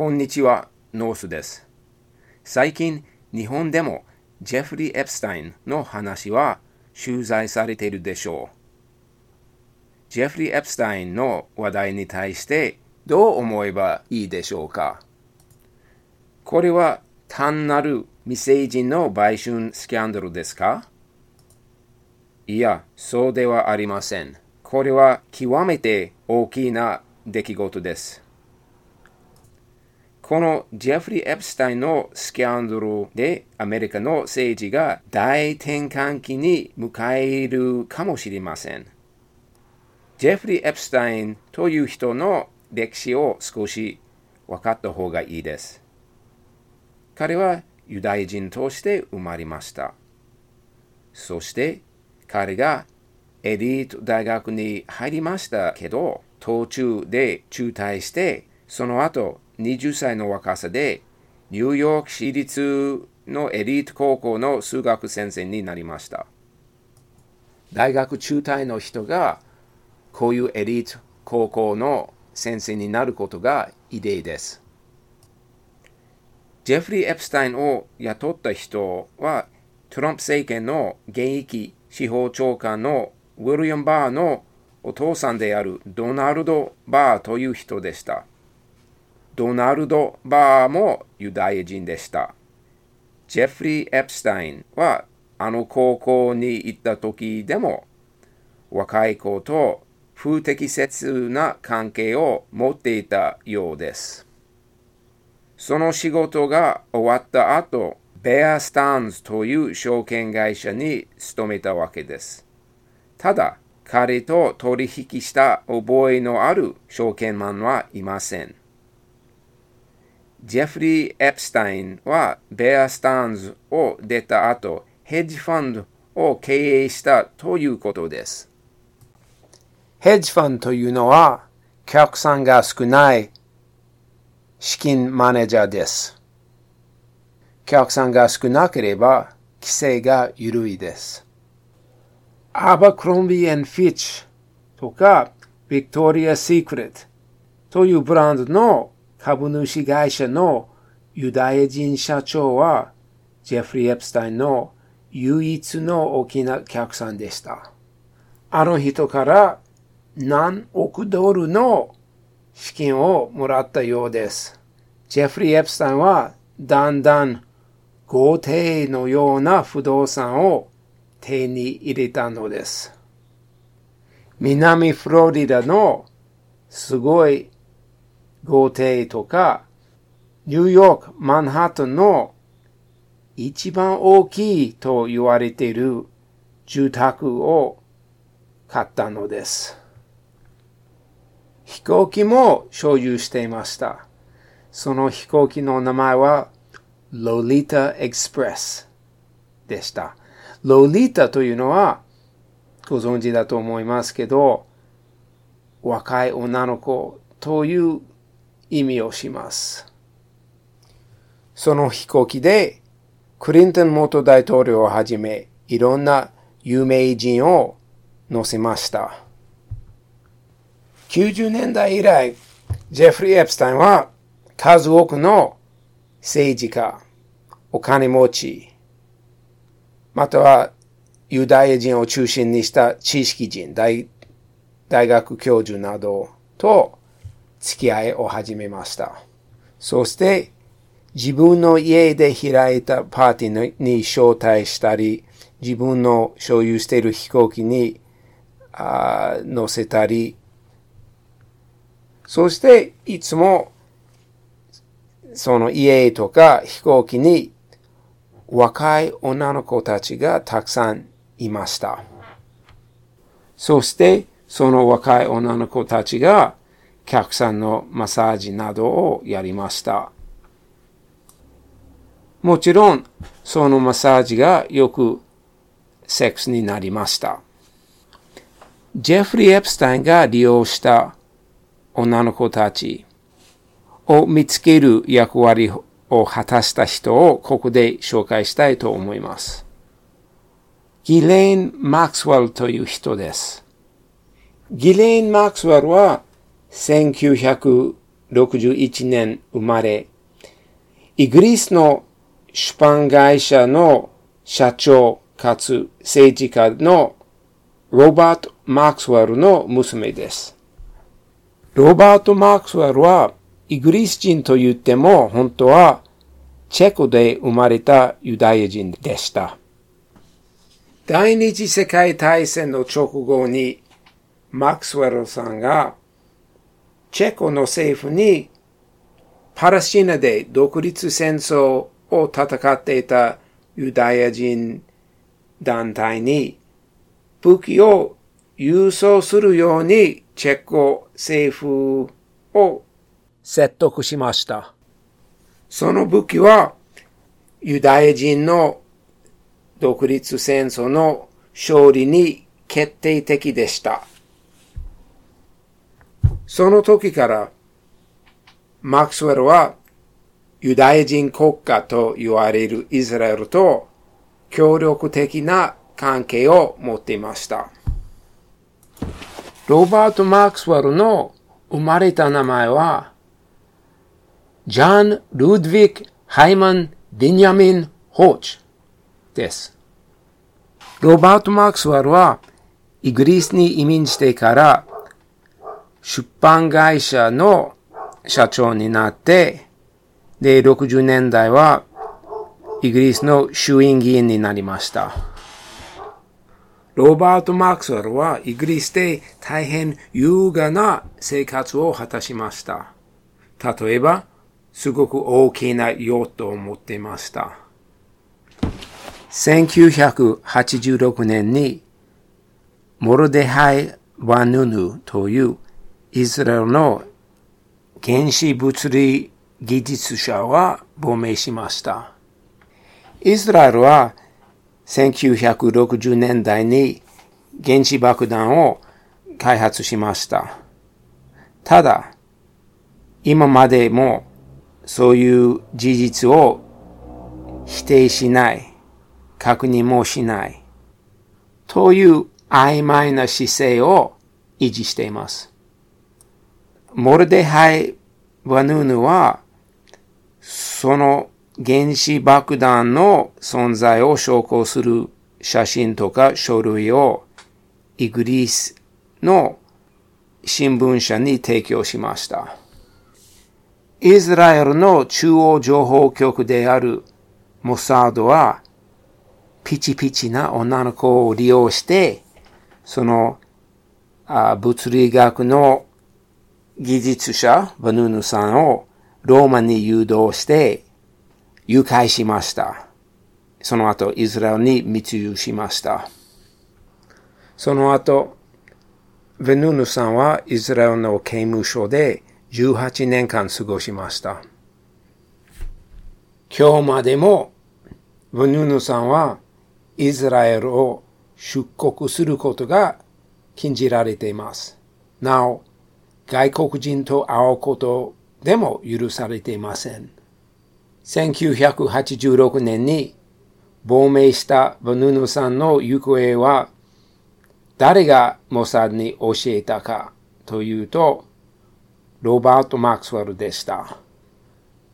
こんにちは、ノースです。最近、日本でもジェフリー・エプスタインの話は取材されているでしょう。ジェフリー・エプスタインの話題に対してどう思えばいいでしょうかこれは単なる未成人の売春スキャンダルですか？いや、そうではありません。これは極めて大きな出来事です。このジェフリー・エプスタインのスキャンダルでアメリカの政治が大転換期に迎えるかもしれません。ジェフリー・エプスタインという人の歴史を少し分かった方がいいです。彼はユダヤ人として生まれました。そして彼がエリート大学に入りましたけど、途中で中退して、その後20歳の若さでニューヨーク市立のエリート高校の数学先生になりました。大学中退の人がこういうエリート高校の先生になることが異例です。ジェフリー・エプスタインを雇った人はトランプ政権の現役司法長官のウィリアム・バーのお父さんであるドナルド・バーという人でした。ドナルド・バーもユダヤ人でした。ジェフリー・エプスタインはあの高校に行った時でも若い子と不適切な関係を持っていたようです。その仕事が終わった後、ベアスタンズという証券会社に勤めたわけです。ただ、彼と取引した覚えのある証券マンはいません。ジェフリー・エプスタインはベアスタンズを出た後、ヘッジファンドを経営したということです。ヘッジファンドというのは、客さんが少ない資金マネージャーです。客さんが少なければ、規制が緩いです。アバクロンビーフィッチとか、ビクトリア・シークレットというブランドの株主会社のユダヤ人社長は、ジェフリー・エプスタインの唯一の大きな客さんでした。あの人から何億ドルの資金をもらったようです。ジェフリー・エプスタインはだんだん豪邸のような不動産を手に入れたのです。南フロリダのすごい豪邸とか、ニューヨーク、マンハッタンの一番大きいと言われている住宅を買ったのです。飛行機も所有していました。その飛行機の名前はロリータエクスプレスでした。ロリータというのはご存知だと思いますけど、若い女の子という意味をします。その飛行機でクリントン元大統領をはじめいろんな有名人を乗せました。90年代以来、ジェフリー・エプスタインは数多くの政治家、お金持ち、またはユダヤ人を中心にした知識人、大大学教授などと付き合いを始めました。そして自分の家で開いたパーティーに招待したり、自分の所有している飛行機にあ乗せたり、そしていつもその家とか飛行機に若い女の子たちがたくさんいました。そしてその若い女の子たちが客さんのマッサージなどをやりました。もちろんそのマッサージがよくセックスになりました。ジェフリー・エプスタインが利用した女の子たちを見つける役割を果たした人をここで紹介したいと思います。ギレーン・マックスウェルという人です。ギレーン・マックスウェルは1961年生まれ、イギリスの出版会社の社長かつ政治家のロバート・マークスウェルの娘です。ロバート・マークスウェルはイギリス人と言っても本当はチェコで生まれたユダヤ人でした。第二次世界大戦の直後にマックスウェルさんがチェコの政府にパレスチナで独立戦争を戦っていたユダヤ人団体に武器を郵送するようにチェコ政府を説得しました。その武器はユダヤ人の独立戦争の勝利に決定的でした。その時からマクスウェルはユダヤ人国家と言われるイスラエルと協力的な関係を持っていました。ロバート・マクスウェルの生まれた名前は、ジャン・ルードヴィック・ハイマン・ビニャミン・ホーチです。ロバート・マクスウェルはイギリスに移民してから出版会社の社長になって、で、60年代はイギリスの衆院議員になりました。ロバート・マクスウェルはイギリスで大変優雅な生活を果たしました。例えば、すごく大きなヨットを持っていました。1986年に、モルデハイ・ワヌヌというイスラエルの原子物理技術者は亡命しました。イスラエルは1960年代に原子爆弾を開発しました。ただ、今までもそういう事実を否定しない、確認もしない、という曖昧な姿勢を維持しています。モルデハイ・ワヌーヌは、その原子爆弾の存在を証拠する写真とか書類をイギリスの新聞社に提供しました。イスラエルの中央情報局であるモサードはピチピチな女の子を利用してそのあ物理学の技術者、バヌーヌさんをローマに誘導して誘拐しました。その後、イスラエルに密輸しました。その後、ベヌーヌさんはイスラエルの刑務所で18年間過ごしました。今日までも、ベヌーヌさんはイスラエルを出国することが禁じられています。なお、外国人と会うことでも許されていません。1986年に亡命したバヌヌさんの行方は誰がモサドに教えたかというとロバート・マクスウェルでした。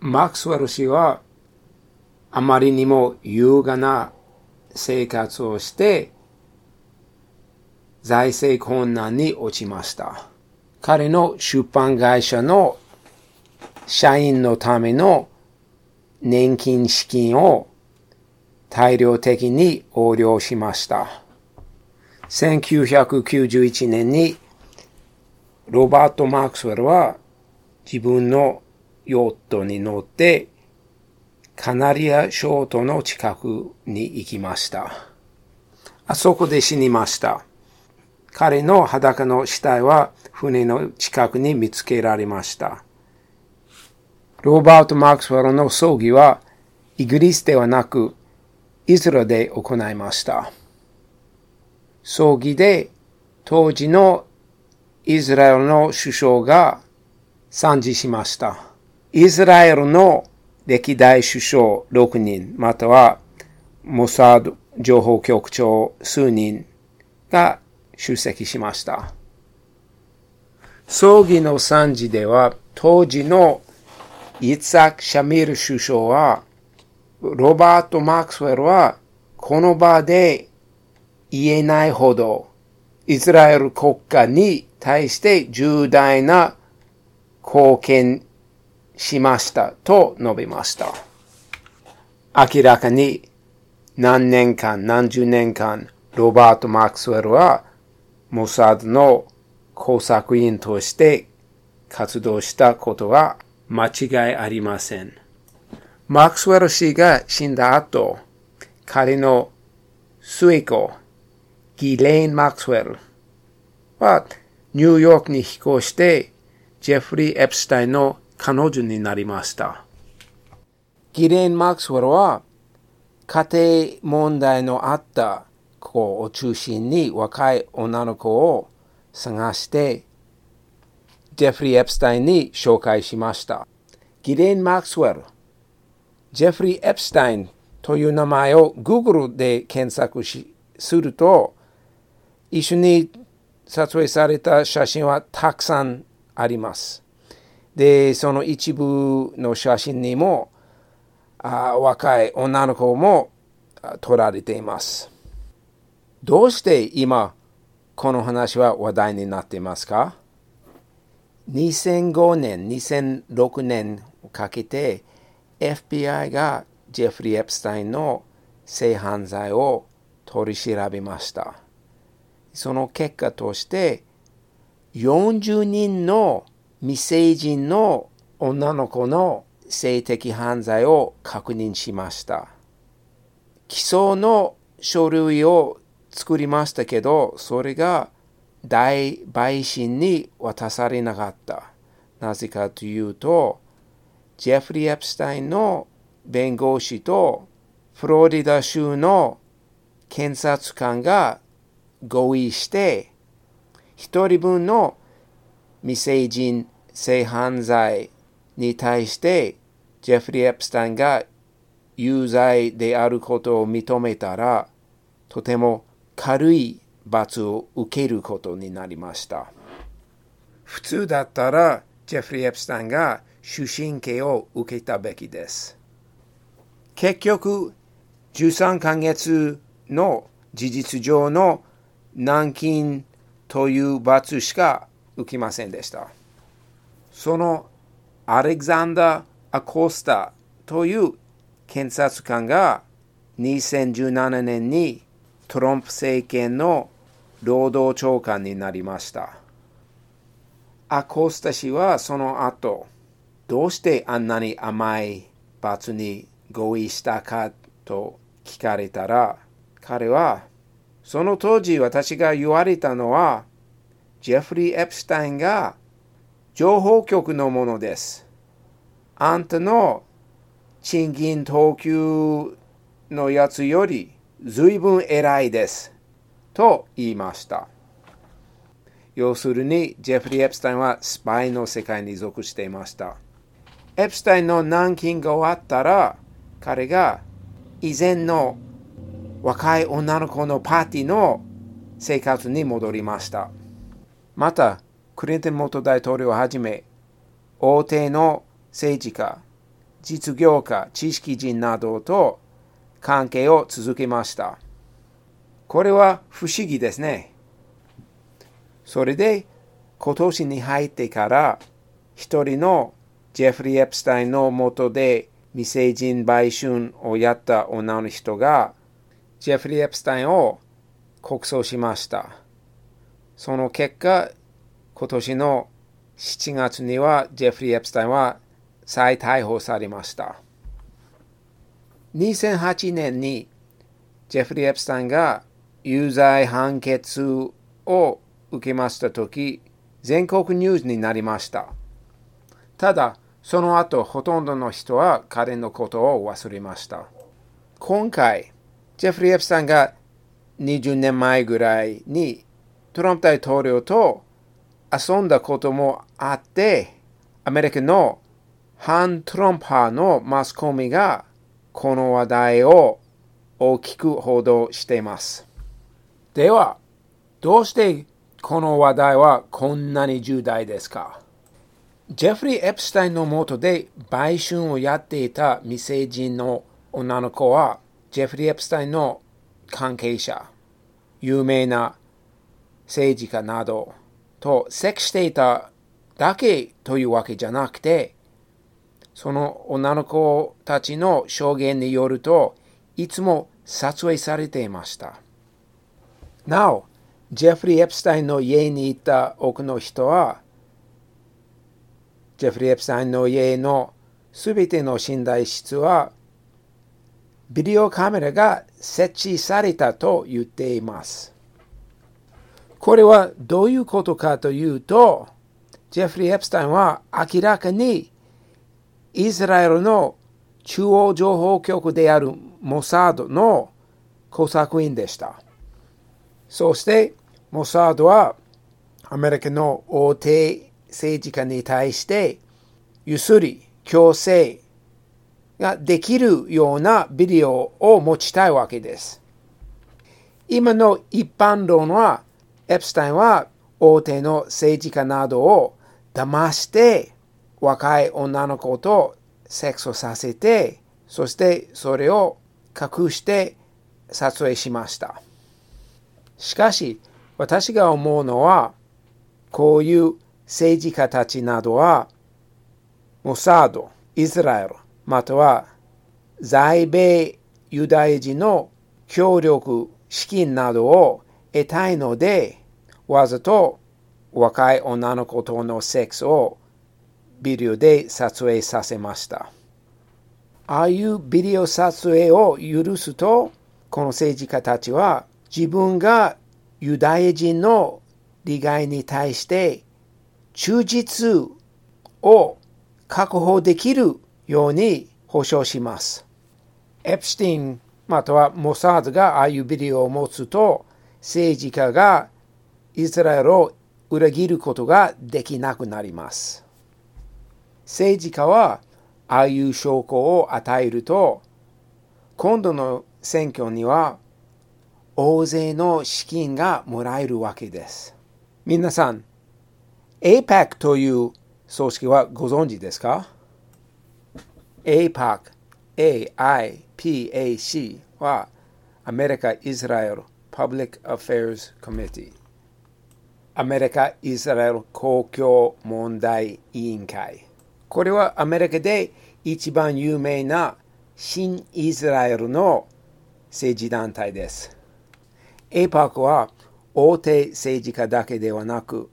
マクスウェル氏はあまりにも優雅な生活をして財政困難に落ちました。彼の出版会社の社員のための年金資金を大量的に横領しました。1991年にロバート・マークスウェルは自分のヨットに乗ってカナリア諸島の近くに行きました。あそこで死にました。彼の裸の死体は船の近くに見つけられました。ローバート・マークスウェルの葬儀はイギリスではなくイスラで行いました。葬儀で当時のイスラエルの首相が賛辞しました。イスラエルの歴代首相6人、またはモサード情報局長数人が出席しました。葬儀の賛辞では、当時のイッツァク・シャミル首相は、ロバート・マックスウェルはこの場で言えないほどイスラエル国家に対して重大な貢献しましたと述べました。明らかに何年間、何十年間、ロバート・マックスウェルはモサドの工作員として活動したことは間違いありません。マックスウェル氏が死んだ後、彼の末子、ギレイン・マックスウェルはニューヨークに引っ越してジェフリー・エプスタインの彼女になりました。ギレイン・マックスウェルは家庭問題のあった子を中心に若い女の子を探してジェフリー・エプスタインに紹介しました。ギレン・マックスウェル、ジェフリー・エプスタインという名前を Google で検索しすると一緒に撮影された写真はたくさんあります。で、その一部の写真にもあ若い女の子も撮られています。どうして今この話は話題になっていますか ?2005 年、2006年をかけて FBI がジェフリー・エプスタインの性犯罪を取り調べました。その結果として40人の未成人の女の子の性的犯罪を確認しました。起訴の書類を作りましたけど、それが大陪審に渡されなかった。なぜかというと、ジェフリー・エプスタインの弁護士とフロリダ州の検察官が合意して、一人分の未成人性犯罪に対してジェフリー・エプスタインが有罪であることを認めたら、とても軽い罰を受けることになりました。普通だったら、ジェフリー・エプスタンが終身刑を受けたべきです。結局、13ヶ月の事実上の軟禁という罰しか受けませんでした。そのアレクサンダー・アコースタという検察官が2017年にトランプ政権の労働長官になりました。アコスタ氏はその後、どうしてあんなに甘い罰に合意したかと聞かれたら、彼は、その当時私が言われたのは、ジェフリー・エプスタインが情報局のものです。あんたの賃金等級のやつより随分偉いです。と言いました。要するに、ジェフリー・エプスタインはスパイの世界に属していました。エプスタインの軟禁が終わったら、彼が以前の若い女の子のパーティーの生活に戻りました。また、クリントン元大統領をはじめ、大手の政治家、実業家、知識人などと関係を続けました。これは不思議ですね。それで今年に入ってから一人のジェフリー・エプスタインのもとで未成人売春をやった女の人がジェフリー・エプスタインを告訴しました。その結果、今年の7月にはジェフリー・エプスタインは再逮捕されました。2008年にジェフリー・エプスタンが有罪判決を受けましたとき、全国ニュースになりました。ただ、その後、ほとんどの人は彼のことを忘れました。今回、ジェフリー・エプスタンが20年前ぐらいにトランプ大統領と遊んだこともあって、アメリカの反トランプ派のマスコミがこの話題を大きく報道しています。では、どうしてこの話題はこんなに重大ですか？ジェフリー・エプスタインのもとで売春をやっていた未成人の女の子は、ジェフリー・エプスタインの関係者、有名な政治家などとセクしていただけというわけじゃなくて、その女の子たちの証言によると、いつも撮影されていました。なお、ジェフリー・エプスタインの家に行った多くの人は、ジェフリー・エプスタインの家のすべての寝台室は、ビデオカメラが設置されたと言っています。これはどういうことかというと、ジェフリー・エプスタインは明らかにイスラエルの中央情報局であるモサードの工作員でした。そして、モサードはアメリカの大手政治家に対してゆすり、強制ができるようなビデオを持ちたいわけです。今の一般論は、エプスタインは大手の政治家などを騙して若い女の子とセックスをさせて、そしてそれを隠して撮影しました。しかし、私が思うのは、こういう政治家たちなどは、モサード、イスラエル、または在米ユダヤ人の協力資金などを得たいので、わざと若い女の子とのセックスをビデオで撮影させました。ああいうビデオ撮影を許すと、この政治家たちは自分がユダヤ人の利害に対して忠実を確保できるように保証します。エプスティンまたはモサードがああいうビデオを持つと政治家がイスラエルを裏切ることができなくなります。政治家はああいう証拠を与えると、今度の選挙には大勢の資金がもらえるわけです。皆さん、APEC という組織はご存知ですか ?APAC、AIPAC はアメリカ・イスラエル Public Affairs Committee アメリカ・イスラエル公共問題委員会これはアメリカで一番有名な新イスラエルの政治団体です。APAC は大手政治家だけではなく、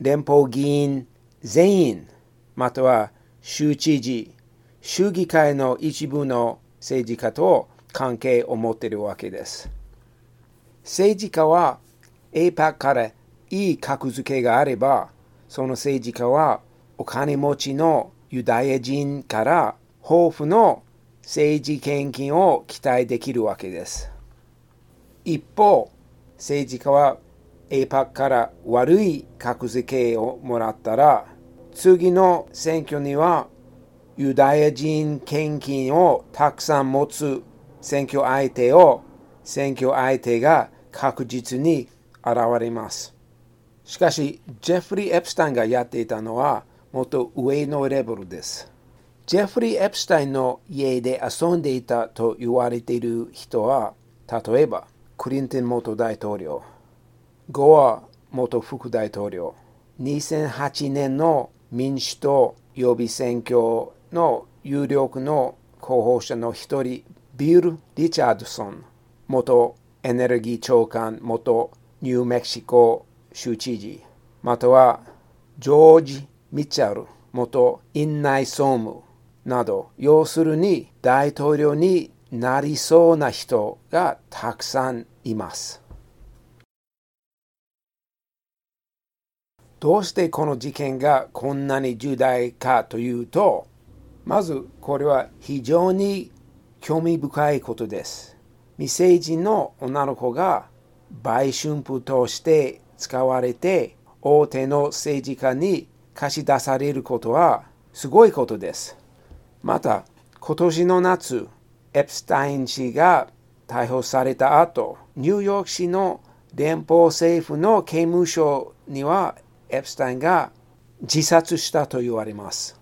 連邦議員全員、または州知事、州議会の一部の政治家と関係を持っているわけです。政治家は APAC からいい格付けがあれば、その政治家はお金持ちのユダヤ人から豊富の政治献金を期待できるわけです。一方、政治家は APAC から悪い格付けをもらったら、次の選挙にはユダヤ人献金をたくさん持つ選挙相手を選挙相手が確実に現れます。しかし、ジェフリー・エプスタンがやっていたのは、もっと上のレベルです。ジェフリー・エプスタインの家で遊んでいたと言われている人は、例えば、クリントン元大統領、ゴア元副大統領、2008年の民主党予備選挙の有力の候補者の一人、ビル・リチャードソン、元エネルギー長官、元ニューメキシコ州知事、またはジョージ・ミチャル元院内総務など要するに大統領になりそうな人がたくさんいます。どうしてこの事件がこんなに重大かというと、まずこれは非常に興味深いことです。未成人の女の子が売春婦として使われて大手の政治家に貸し出されることはすごいことです。また、今年の夏、エプスタイン氏が逮捕された後、ニューヨーク市の連邦政府の刑務所にはエプスタインが自殺したと言われます。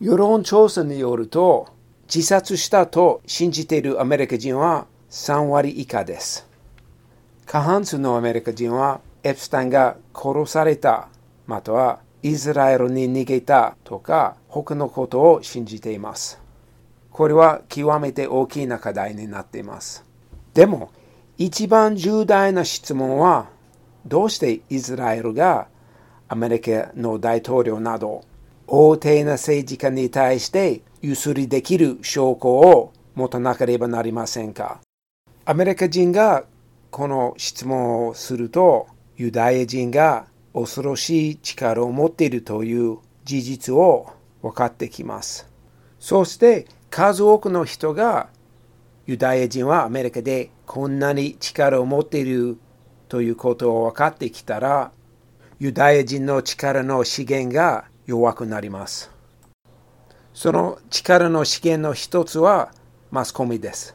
世論調査によると、自殺したと信じているアメリカ人は3割以下です。過半数のアメリカ人はエプスタインが殺された、またはイスラエルに逃げたとか他のことを信じています。これは極めて大きな課題になっています。でも、一番重大な質問は、どうしてイスラエルがアメリカの大統領など大手な政治家に対してゆすりできる証拠を持たなければなりませんかアメリカ人がこの質問をするとユダヤ人が恐ろしい力を持っているという事実を分かってきます。そして数多くの人がユダヤ人はアメリカでこんなに力を持っているということを分かってきたらユダヤ人の力の資源が弱くなります。その力の資源の一つはマスコミです。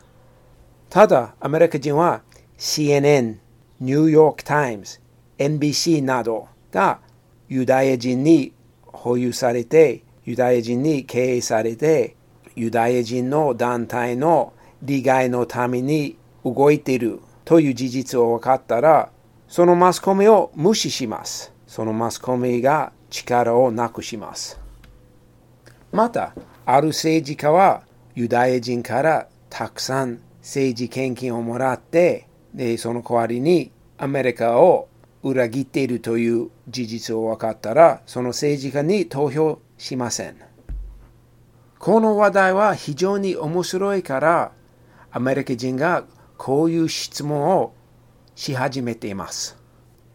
ただ、アメリカ人は CNN、ニューヨーク・タイムズ、NBC などがユダヤ人に保有されて、ユダヤ人に経営されて、ユダヤ人の団体の利害のために動いているという事実を分かったら、そのマスコミを無視します。そのマスコミが力をなくします。また、ある政治家はユダヤ人からたくさん政治献金をもらって、でその代わりにアメリカを裏切っているという事実を分かったら、その政治家に投票しません。この話題は非常に面白いから、アメリカ人がこういう質問をし始めています。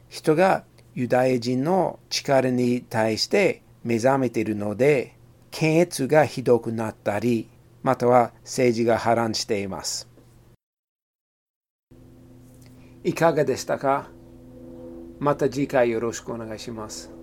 人がユダヤ人の力に対して目覚めているので、検閲がひどくなったり、または政治が波乱しています。いかがでしたか？また次回よろしくお願いします。